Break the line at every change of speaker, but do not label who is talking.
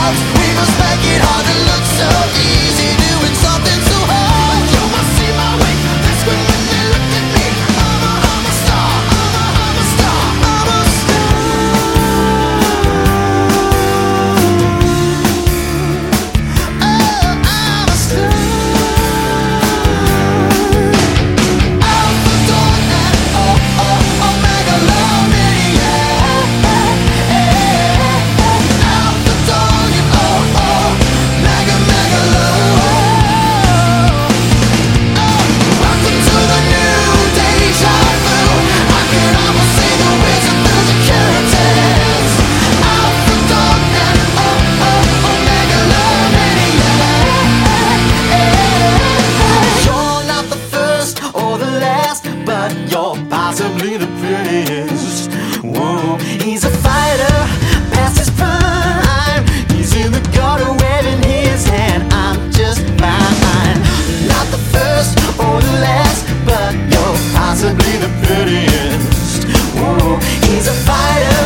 out, we must make it harder. He's a fighter.